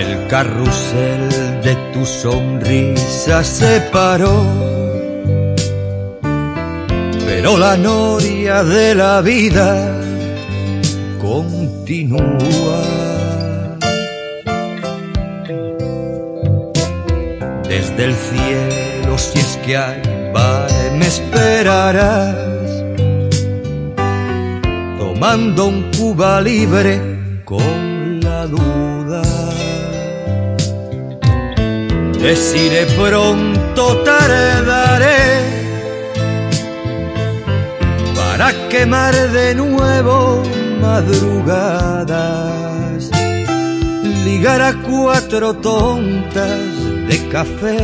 El carrusel de tu sonrisa se paró, pero la noria de la vida continúa. Desde el cielo, si es que hay vale, me esperarás, tomando un Cuba libre con la duda. Deciré pronto tardaré para quemar de nuevo madrugadas, ligar a cuatro tontas de café,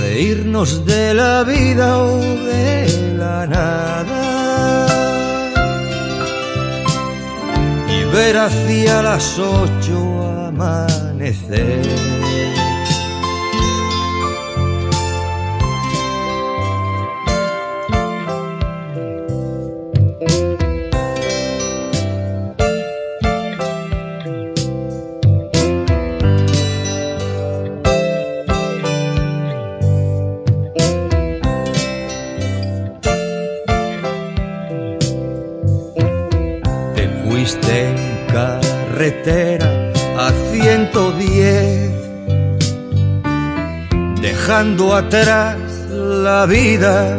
reírnos de la vida o de la nada. Y ver hacia las ocho amanecer. Fuiste en carretera a 110, dejando atrás la vida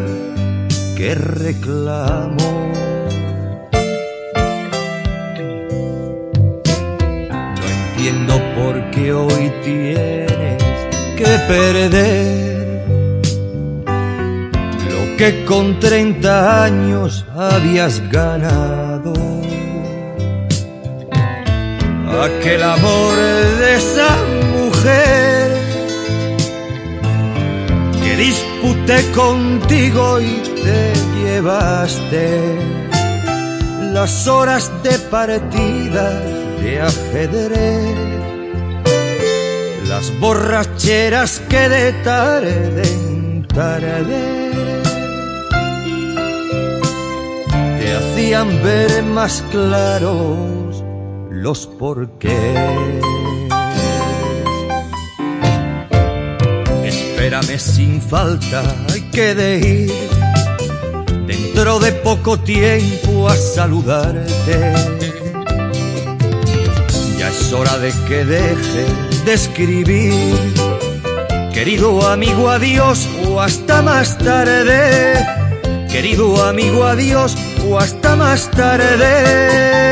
que reclamo. No entiendo por qué hoy tienes que perder lo que con 30 años habías ganado. Aquel amor de esa mujer que disputé contigo y te llevaste las horas de partida de ajedrez, las borracheras que de tarde en tarde te hacían ver más claros los porqués. Espérame sin falta, hay que de ir dentro de poco tiempo a saludarte. Ya es hora de que deje de escribir. Querido amigo, adiós o hasta más tarde. Querido amigo, adiós o hasta más tarde.